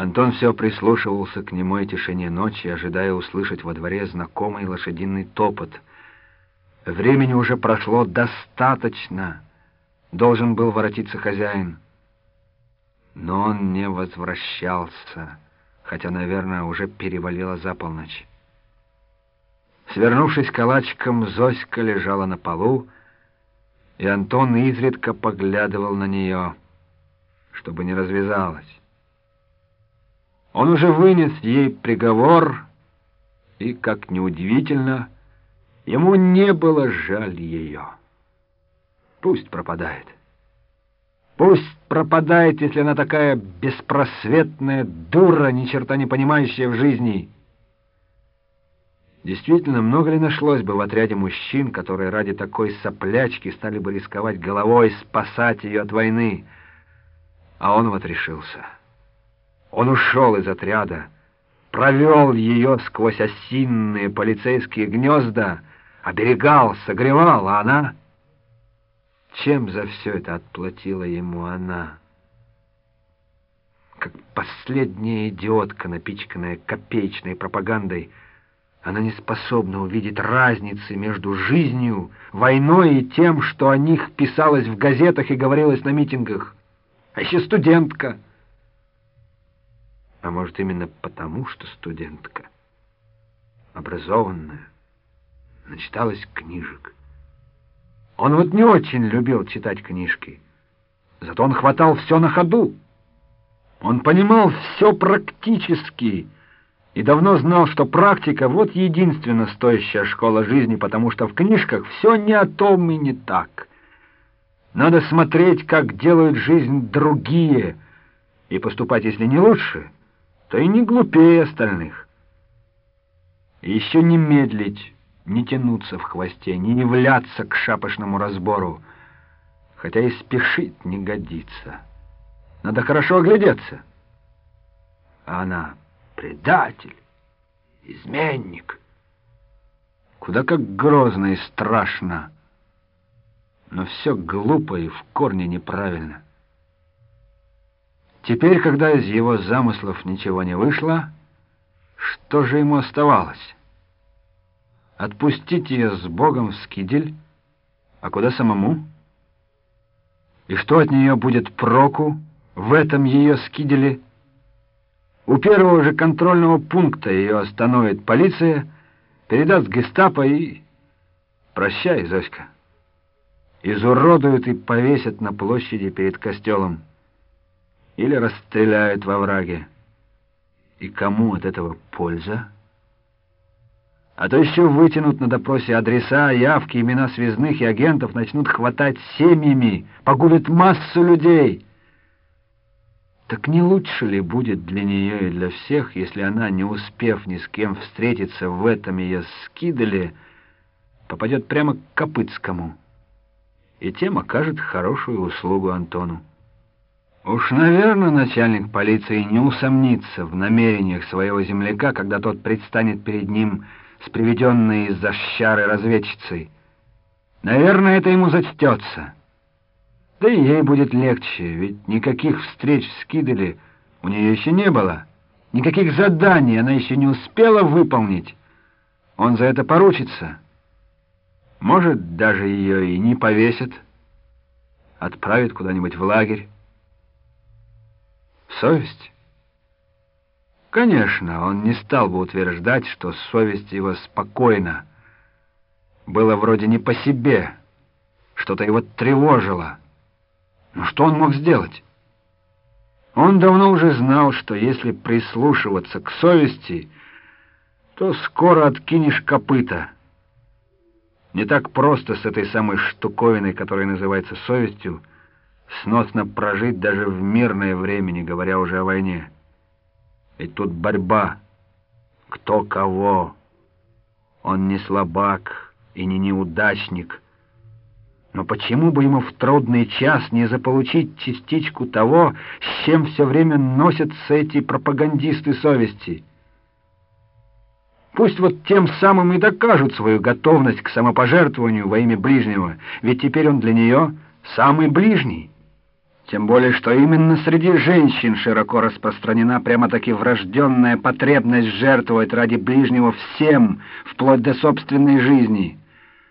Антон все прислушивался к немой тишине ночи, ожидая услышать во дворе знакомый лошадиный топот. Времени уже прошло достаточно. Должен был воротиться хозяин. Но он не возвращался, хотя, наверное, уже перевалило за полночь. Свернувшись калачиком, Зоська лежала на полу, и Антон изредка поглядывал на нее, чтобы не развязалась. Он уже вынес ей приговор, и, как неудивительно, ему не было жаль ее. Пусть пропадает. Пусть пропадает, если она такая беспросветная дура, ни черта не понимающая в жизни. Действительно, много ли нашлось бы в отряде мужчин, которые ради такой соплячки стали бы рисковать головой спасать ее от войны? А он вот решился. Он ушел из отряда, провел ее сквозь осинные полицейские гнезда, оберегал, согревал, а она... Чем за все это отплатила ему она? Как последняя идиотка, напичканная копеечной пропагандой, она не способна увидеть разницы между жизнью, войной и тем, что о них писалось в газетах и говорилось на митингах. А еще студентка — а может, именно потому, что студентка, образованная, начиталась книжек. Он вот не очень любил читать книжки, зато он хватал все на ходу. Он понимал все практически и давно знал, что практика — вот единственно стоящая школа жизни, потому что в книжках все не о том и не так. Надо смотреть, как делают жизнь другие, и поступать, если не лучше — то и не глупее остальных. Еще не медлить, не тянуться в хвосте, не являться к шапошному разбору, хотя и спешить не годится. Надо хорошо оглядеться. А она предатель, изменник. Куда как грозно и страшно, но все глупо и в корне неправильно. Теперь, когда из его замыслов ничего не вышло, что же ему оставалось? Отпустить ее с Богом в скидель? А куда самому? И что от нее будет проку в этом ее скиделе? У первого же контрольного пункта ее остановит полиция, передаст гестапо и... Прощай, Зоська. Изуродуют и повесят на площади перед костелом или расстреляют во враге. И кому от этого польза? А то еще вытянут на допросе адреса, явки, имена связных и агентов, начнут хватать семьями, погубят массу людей. Так не лучше ли будет для нее и для всех, если она, не успев ни с кем встретиться в этом ее скидале, попадет прямо к Копытскому, и тем окажет хорошую услугу Антону? Уж, наверное, начальник полиции не усомнится в намерениях своего земляка, когда тот предстанет перед ним с приведенной из-за щары разведчицей. Наверное, это ему зачтется. Да и ей будет легче, ведь никаких встреч с Кидали у нее еще не было. Никаких заданий она еще не успела выполнить. Он за это поручится. Может, даже ее и не повесят, отправят куда-нибудь в лагерь. Совесть? Конечно, он не стал бы утверждать, что совесть его спокойна. Было вроде не по себе, что-то его тревожило. Но что он мог сделать? Он давно уже знал, что если прислушиваться к совести, то скоро откинешь копыта. Не так просто с этой самой штуковиной, которая называется совестью, сносно прожить даже в мирное время, не говоря уже о войне. Ведь тут борьба. Кто кого. Он не слабак и не неудачник. Но почему бы ему в трудный час не заполучить частичку того, с чем все время носятся эти пропагандисты совести? Пусть вот тем самым и докажут свою готовность к самопожертвованию во имя ближнего, ведь теперь он для нее самый ближний. Тем более, что именно среди женщин широко распространена прямо-таки врожденная потребность жертвовать ради ближнего всем, вплоть до собственной жизни.